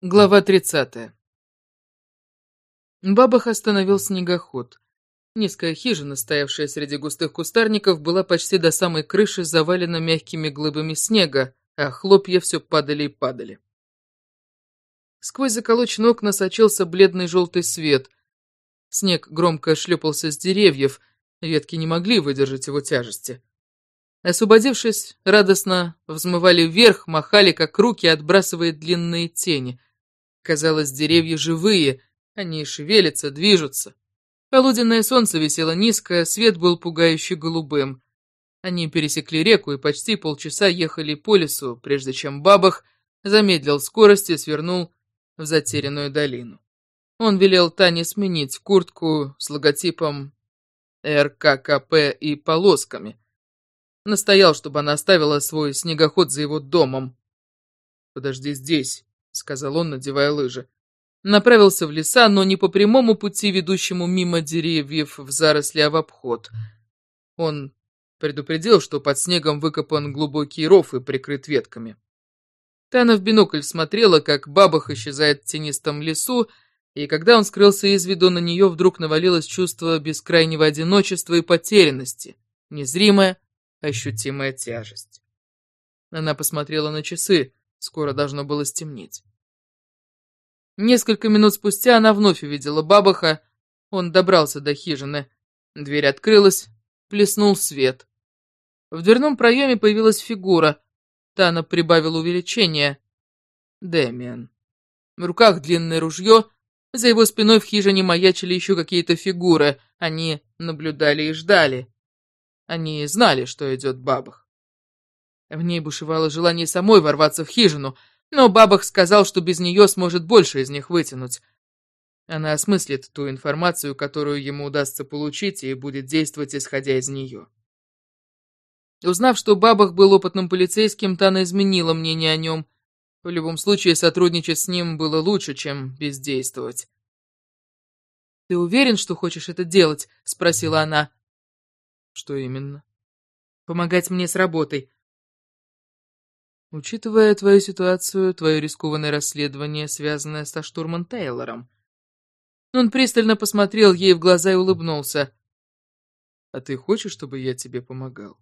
Глава 30. Бабах остановил снегоход. Низкая хижина, стоявшая среди густых кустарников, была почти до самой крыши завалена мягкими глыбами снега, а хлопья все падали и падали. Сквозь заколоченные окна сочился бледный желтый свет. Снег громко шлепался с деревьев, ветки не могли выдержать его тяжести. Освободившись, радостно взмывали вверх, махали, как руки, отбрасывая длинные тени — Казалось, деревья живые, они шевелятся, движутся. Полуденное солнце висело низко, свет был пугающе голубым. Они пересекли реку и почти полчаса ехали по лесу, прежде чем Бабах замедлил скорость и свернул в затерянную долину. Он велел Тане сменить куртку с логотипом РККП и полосками. Настоял, чтобы она оставила свой снегоход за его домом. «Подожди здесь», сказал он, надевая лыжи. Направился в леса, но не по прямому пути, ведущему мимо деревьев в заросли, а в обход. Он предупредил, что под снегом выкопан глубокий ров и прикрыт ветками. Тана в бинокль смотрела, как бабах исчезает в тенистом лесу, и когда он скрылся из виду, на нее вдруг навалилось чувство бескрайнего одиночества и потерянности, незримая, ощутимая тяжесть. Она посмотрела на часы, скоро должно было стемнеть. Несколько минут спустя она вновь увидела бабаха. Он добрался до хижины. Дверь открылась, плеснул свет. В дверном проеме появилась фигура. Тана прибавила увеличение. Дэмиан. В руках длинное ружье. За его спиной в хижине маячили еще какие-то фигуры. Они наблюдали и ждали. Они знали, что идет бабах. В ней бушевало желание самой ворваться в хижину — но Бабах сказал, что без нее сможет больше из них вытянуть. Она осмыслит ту информацию, которую ему удастся получить, и будет действовать, исходя из нее. Узнав, что Бабах был опытным полицейским, Тана изменила мнение о нем. В любом случае, сотрудничать с ним было лучше, чем бездействовать. «Ты уверен, что хочешь это делать?» — спросила она. «Что именно?» «Помогать мне с работой. Учитывая твою ситуацию, твое рискованное расследование, связанное со штурмом Тейлором. Он пристально посмотрел ей в глаза и улыбнулся. А ты хочешь, чтобы я тебе помогал?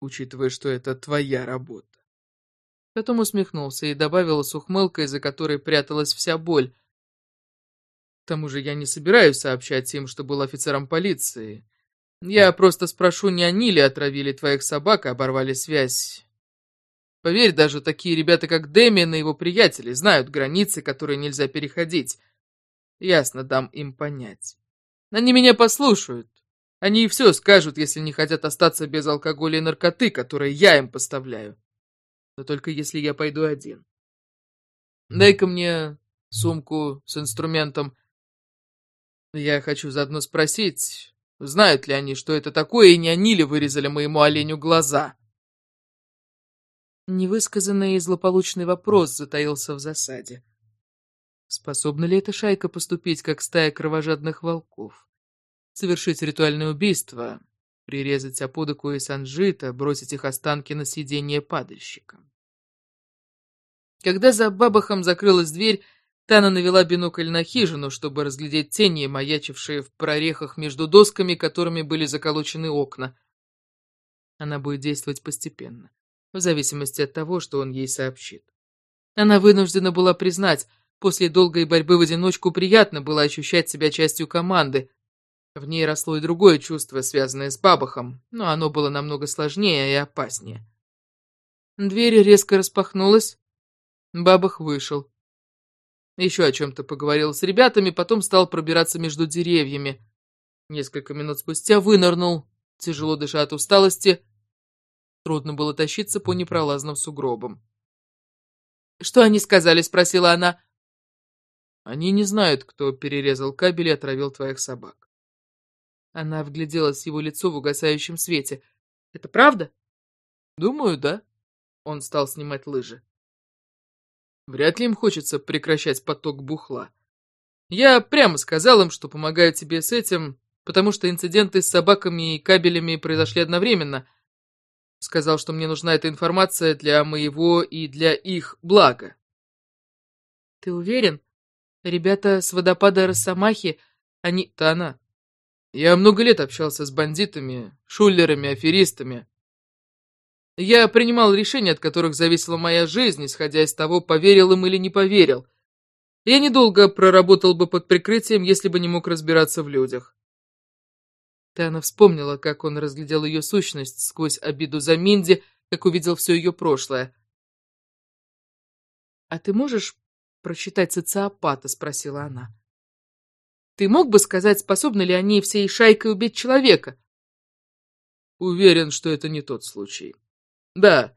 Учитывая, что это твоя работа. Потом усмехнулся и добавил с ухмылкой, за которой пряталась вся боль. К тому же я не собираюсь сообщать им, что был офицером полиции. Я просто спрошу, не они ли отравили твоих собак и оборвали связь. Поверь, даже такие ребята, как Дэмиан и его приятели, знают границы, которые нельзя переходить. Ясно дам им понять. Они меня послушают. Они и все скажут, если не хотят остаться без алкоголя и наркоты, которые я им поставляю. Но только если я пойду один. Дай-ка мне сумку с инструментом. Я хочу заодно спросить, знают ли они, что это такое, и не они ли вырезали моему оленю глаза. Невысказанный и злополучный вопрос затаился в засаде. Способна ли эта шайка поступить, как стая кровожадных волков? Совершить ритуальное убийство, прирезать Аподаку и Санжита, бросить их останки на съедение падальщика. Когда за бабахом закрылась дверь, Тана навела бинокль на хижину, чтобы разглядеть тени, маячившие в прорехах между досками, которыми были заколочены окна. Она будет действовать постепенно в зависимости от того, что он ей сообщит. Она вынуждена была признать, после долгой борьбы в одиночку приятно было ощущать себя частью команды. В ней росло и другое чувство, связанное с Бабахом, но оно было намного сложнее и опаснее. Дверь резко распахнулась. Бабах вышел. Еще о чем-то поговорил с ребятами, потом стал пробираться между деревьями. Несколько минут спустя вынырнул, тяжело дыша от усталости, Трудно было тащиться по непролазным сугробам. «Что они сказали?» — спросила она. «Они не знают, кто перерезал кабель и отравил твоих собак». Она вгляделась в его лицо в угасающем свете. «Это правда?» «Думаю, да». Он стал снимать лыжи. Вряд ли им хочется прекращать поток бухла. Я прямо сказал им, что помогаю тебе с этим, потому что инциденты с собаками и кабелями произошли одновременно — Сказал, что мне нужна эта информация для моего и для их блага. Ты уверен? Ребята с водопада Росомахи, они... Тана, я много лет общался с бандитами, шулерами, аферистами. Я принимал решения, от которых зависела моя жизнь, исходя из того, поверил им или не поверил. Я недолго проработал бы под прикрытием, если бы не мог разбираться в людях. Тана вспомнила, как он разглядел ее сущность сквозь обиду за Минди, как увидел все ее прошлое. «А ты можешь прочитать социопата?» — спросила она. «Ты мог бы сказать, способны ли они всей шайкой убить человека?» «Уверен, что это не тот случай. Да,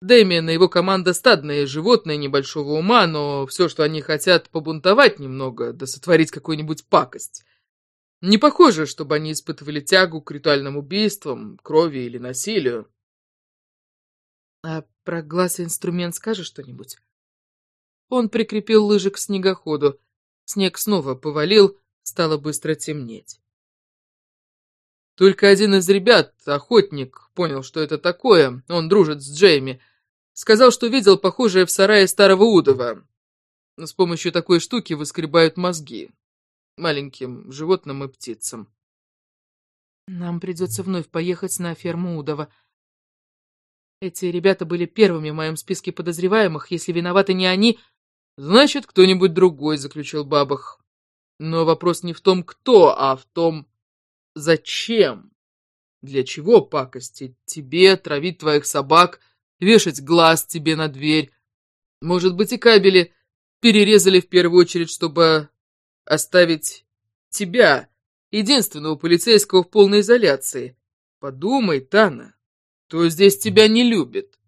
Дэмиан и его команда стадные животные небольшого ума, но все, что они хотят, побунтовать немного, да сотворить какую-нибудь пакость. Не похоже, чтобы они испытывали тягу к ритуальным убийствам, крови или насилию. А про глаз и инструмент скажешь что-нибудь? Он прикрепил лыжи к снегоходу. Снег снова повалил, стало быстро темнеть. Только один из ребят, охотник, понял, что это такое. Он дружит с Джейми. Сказал, что видел похожее в сарае старого Удова. С помощью такой штуки выскребают мозги. Маленьким животным и птицам. Нам придется вновь поехать на ферму Удова. Эти ребята были первыми в моем списке подозреваемых. Если виноваты не они, Значит, кто-нибудь другой, заключил Бабах. Но вопрос не в том, кто, а в том, зачем. Для чего пакости тебе, травить твоих собак, вешать глаз тебе на дверь? Может быть, и кабели перерезали в первую очередь, чтобы оставить тебя, единственного полицейского в полной изоляции. Подумай, Тана, кто здесь тебя не любит?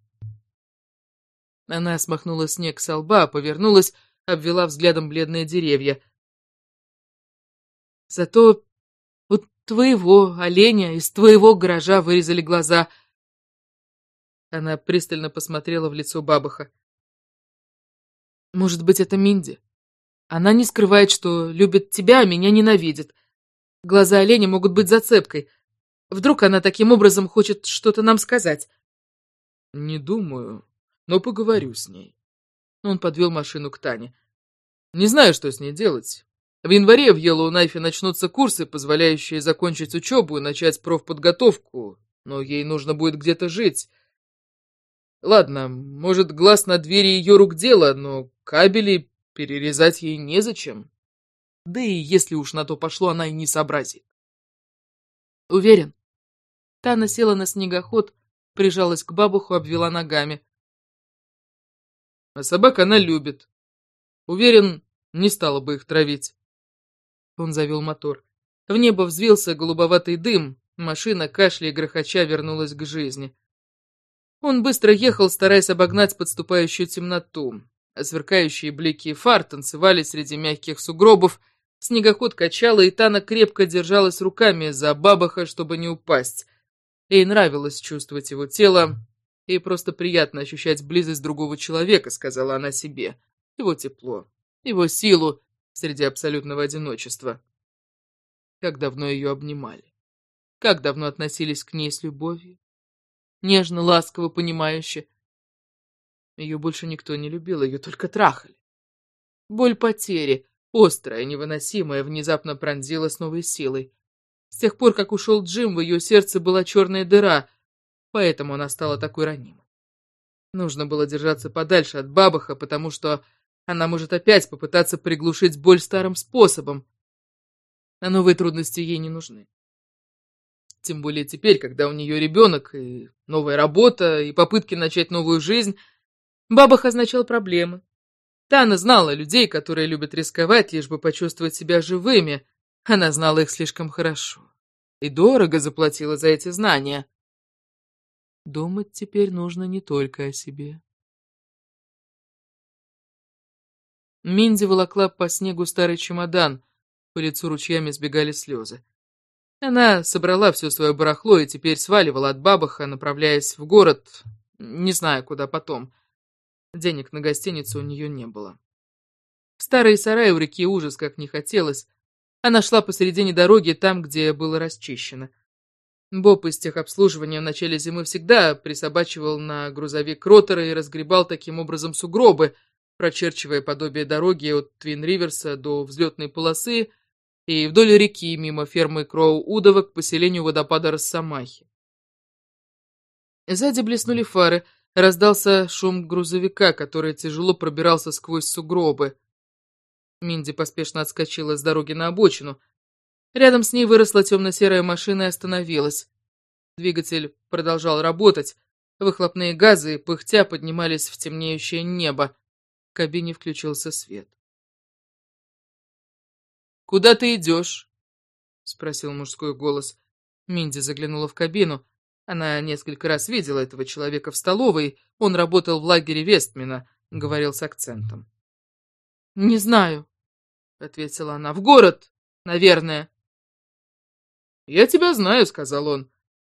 Она смахнула снег со лба, повернулась, обвела взглядом бледные деревья. Зато у твоего оленя из твоего гаража вырезали глаза. Она пристально посмотрела в лицо бабаха. Может быть, это Минди? Она не скрывает, что любит тебя, а меня ненавидит. Глаза оленя могут быть зацепкой. Вдруг она таким образом хочет что-то нам сказать? Не думаю но поговорю с ней. Он подвел машину к Тане. Не знаю, что с ней делать. В январе в Йеллоу-Найфе начнутся курсы, позволяющие закончить учебу и начать профподготовку, но ей нужно будет где-то жить. Ладно, может, глаз на двери ее рук дело, но кабели перерезать ей незачем. Да и если уж на то пошло, она и не сообразит. Уверен. Тана села на снегоход, прижалась к бабуху, обвела ногами. А собак она любит. Уверен, не стала бы их травить. Он завел мотор. В небо взвился голубоватый дым, машина, кашля и грохоча вернулась к жизни. Он быстро ехал, стараясь обогнать подступающую темноту. А сверкающие блики фар танцевали среди мягких сугробов, снегоход качало, и Тана крепко держалась руками за бабаха, чтобы не упасть. Ей нравилось чувствовать его тело, Ей просто приятно ощущать близость другого человека, сказала она себе. Его тепло, его силу среди абсолютного одиночества. Как давно ее обнимали. Как давно относились к ней с любовью. Нежно, ласково, понимающе. Ее больше никто не любил, ее только трахали. Боль потери, острая, невыносимая, внезапно пронзила с новой силой. С тех пор, как ушел Джим, в ее сердце была черная дыра, поэтому она стала такой ранимой. Нужно было держаться подальше от бабаха, потому что она может опять попытаться приглушить боль старым способом. А новые трудности ей не нужны. Тем более теперь, когда у нее ребенок, и новая работа, и попытки начать новую жизнь, бабах означал проблемы. Тана знала людей, которые любят рисковать, лишь бы почувствовать себя живыми. Она знала их слишком хорошо. И дорого заплатила за эти знания. Думать теперь нужно не только о себе. Минди волокла по снегу старый чемодан, по лицу ручьями сбегали слезы. Она собрала все свое барахло и теперь сваливала от бабаха, направляясь в город, не знаю, куда потом. Денег на гостиницу у нее не было. В старые сараи у реки ужас как не хотелось. Она шла посередине дороги, там, где было расчищено. Боб из техобслуживания в начале зимы всегда присобачивал на грузовик ротора и разгребал таким образом сугробы, прочерчивая подобие дороги от Твин-Риверса до взлетной полосы и вдоль реки мимо фермы Кроу-Удова к поселению водопада Росомахи. Сзади блеснули фары, раздался шум грузовика, который тяжело пробирался сквозь сугробы. Минди поспешно отскочила с дороги на обочину. Рядом с ней выросла темно-серая машина и остановилась. Двигатель продолжал работать. Выхлопные газы, пыхтя, поднимались в темнеющее небо. В кабине включился свет. «Куда ты идешь?» — спросил мужской голос. Минди заглянула в кабину. Она несколько раз видела этого человека в столовой. Он работал в лагере Вестмина, говорил с акцентом. «Не знаю», — ответила она. «В город, наверное». «Я тебя знаю», — сказал он.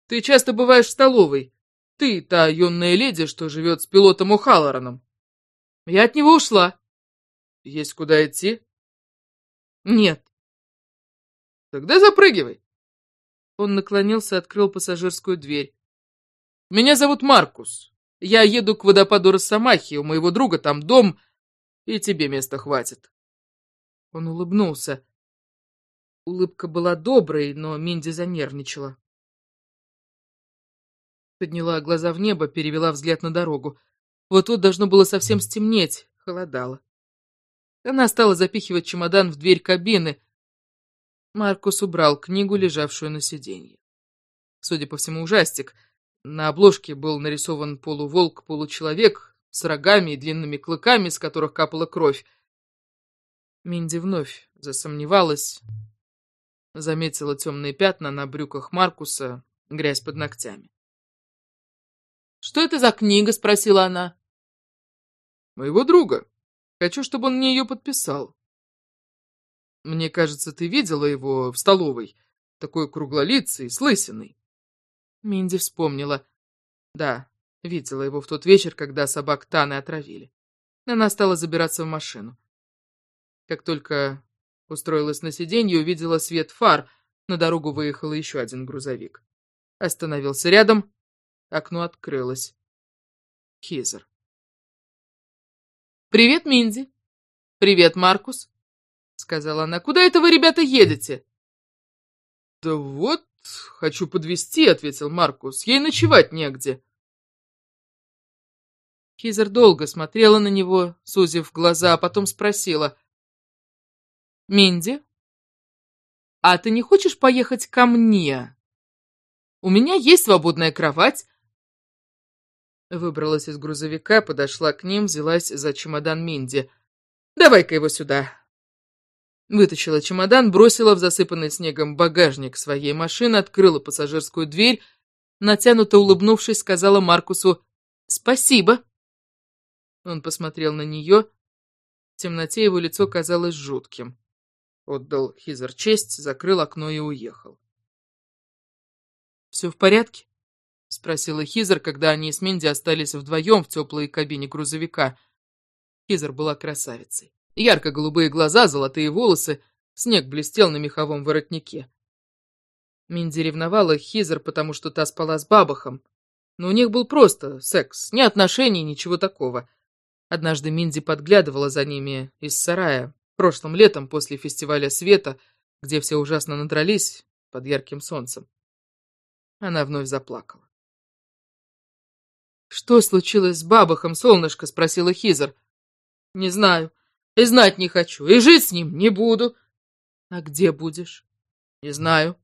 «Ты часто бываешь в столовой. Ты та юная леди, что живет с пилотом О'Халлораном». «Я от него ушла». «Есть куда идти?» «Нет». «Тогда запрыгивай». Он наклонился и открыл пассажирскую дверь. «Меня зовут Маркус. Я еду к водопаду Росомахи, у моего друга там дом, и тебе места хватит». Он улыбнулся. Улыбка была доброй, но Минди занервничала. Подняла глаза в небо, перевела взгляд на дорогу. Вот-вот должно было совсем стемнеть, холодало. Она стала запихивать чемодан в дверь кабины, Маркус убрал книгу, лежавшую на сиденье. Судя по всему, ужастик. На обложке был нарисован полуволк-получеловек с рогами и длинными клыками, с которых капала кровь. Минди вновь засомневалась, заметила темные пятна на брюках Маркуса, грязь под ногтями. «Что это за книга?» — спросила она. «Моего друга. Хочу, чтобы он мне ее подписал». Мне кажется, ты видела его в столовой. Такой круглолицый, с лысиной. Минди вспомнила. Да, видела его в тот вечер, когда собак Таны отравили. Она стала забираться в машину. Как только устроилась на сиденье, увидела свет фар. На дорогу выехал еще один грузовик. Остановился рядом. Окно открылось. Хизер. «Привет, Минди. Привет, Маркус. — сказала она. «Куда это вы, ребята, едете?» «Да вот, хочу подвезти», — ответил Маркус. «Ей ночевать негде». Хизер долго смотрела на него, сузив глаза, а потом спросила. «Минди, а ты не хочешь поехать ко мне? У меня есть свободная кровать». Выбралась из грузовика, подошла к ним, взялась за чемодан Минди. «Давай-ка его сюда, Вытащила чемодан, бросила в засыпанный снегом багажник своей машины, открыла пассажирскую дверь, натянуто улыбнувшись, сказала Маркусу «Спасибо». Он посмотрел на нее. В темноте его лицо казалось жутким. Отдал Хизер честь, закрыл окно и уехал. «Все в порядке?» — спросила Хизер, когда они с Минди остались вдвоем в теплой кабине грузовика. Хизер была красавицей. Ярко-голубые глаза, золотые волосы, снег блестел на меховом воротнике. Минди ревновала Хизер, потому что та спала с бабахом. Но у них был просто секс, ни отношений, ничего такого. Однажды Минди подглядывала за ними из сарая, прошлым летом после фестиваля света, где все ужасно надрались под ярким солнцем. Она вновь заплакала. «Что случилось с бабахом, солнышко?» — спросила Хизер. «Не знаю. И знать не хочу, и жить с ним не буду. А где будешь? Не знаю.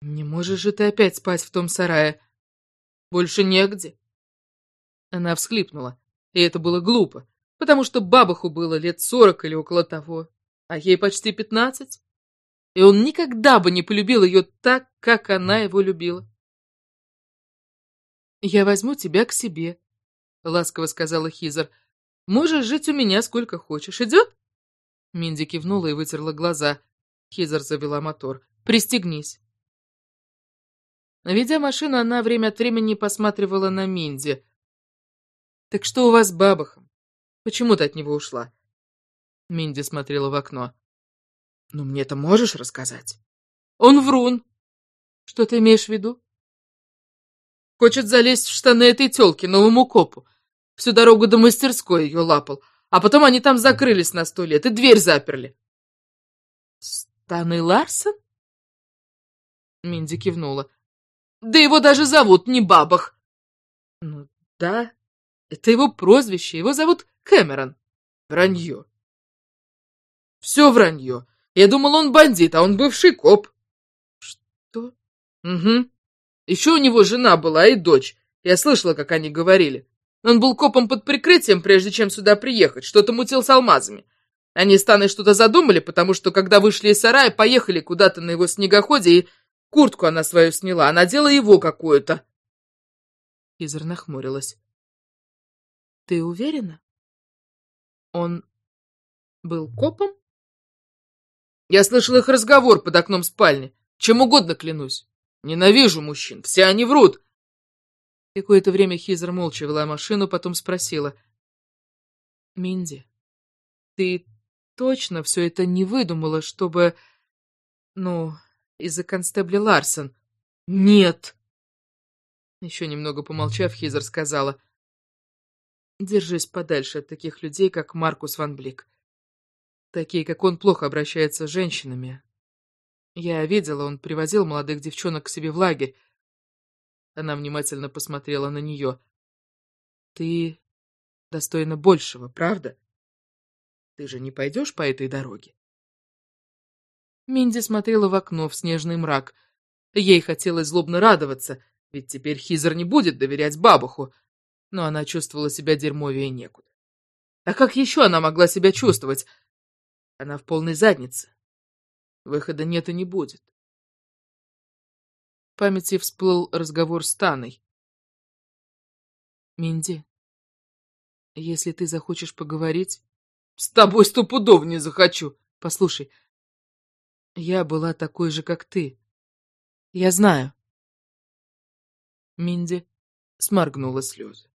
Не можешь же ты опять спать в том сарае? Больше негде. Она всхлипнула, и это было глупо, потому что бабаху было лет сорок или около того, а ей почти пятнадцать. И он никогда бы не полюбил ее так, как она его любила. «Я возьму тебя к себе», — ласково сказала Хизер, Можешь жить у меня сколько хочешь. Идет?» Минди кивнула и вытерла глаза. Хизер завела мотор. «Пристегнись». Ведя машину, она время от времени посматривала на Минди. «Так что у вас с бабахом? Почему ты от него ушла?» Минди смотрела в окно. «Ну, мне это можешь рассказать?» «Он врун». «Что ты имеешь в виду?» «Хочет залезть в штаны этой тёлки, новому копу. Всю дорогу до мастерской ее лапал. А потом они там закрылись на сто лет и дверь заперли. «Стан и Ларсон?» Минди кивнула. «Да его даже зовут не Бабах». «Ну да, это его прозвище, его зовут Кэмерон». «Вранье». «Все вранье. Я думал, он бандит, а он бывший коп». «Что?» «Угу. Еще у него жена была и дочь. Я слышала, как они говорили. Он был копом под прикрытием, прежде чем сюда приехать, что-то мутил с алмазами. Они с Таной что-то задумали, потому что, когда вышли из сарая, поехали куда-то на его снегоходе, и куртку она свою сняла, а надела его какую-то. Изер нахмурилась. «Ты уверена? Он был копом?» Я слышал их разговор под окном спальни. Чем угодно клянусь. Ненавижу мужчин, все они врут. Какое-то время Хизер молча вела машину, потом спросила. «Минди, ты точно все это не выдумала, чтобы... Ну, из-за констебля Ларсон?» «Нет!» Еще немного помолчав, Хизер сказала. «Держись подальше от таких людей, как Маркус Ван Блик. Такие, как он, плохо обращаются с женщинами. Я видела, он привозил молодых девчонок к себе в лагерь. Она внимательно посмотрела на нее. Ты достойна большего, правда? Ты же не пойдешь по этой дороге? Минди смотрела в окно в снежный мрак. Ей хотелось злобно радоваться, ведь теперь Хизер не будет доверять бабуху, но она чувствовала себя дерьмовее некуда. А как еще она могла себя чувствовать? Она в полной заднице. Выхода нет и не будет. Памяти всплыл разговор с Таной. «Минди, если ты захочешь поговорить...» «С тобой стопудов не захочу!» «Послушай, я была такой же, как ты. Я знаю». Минди сморгнула слезы.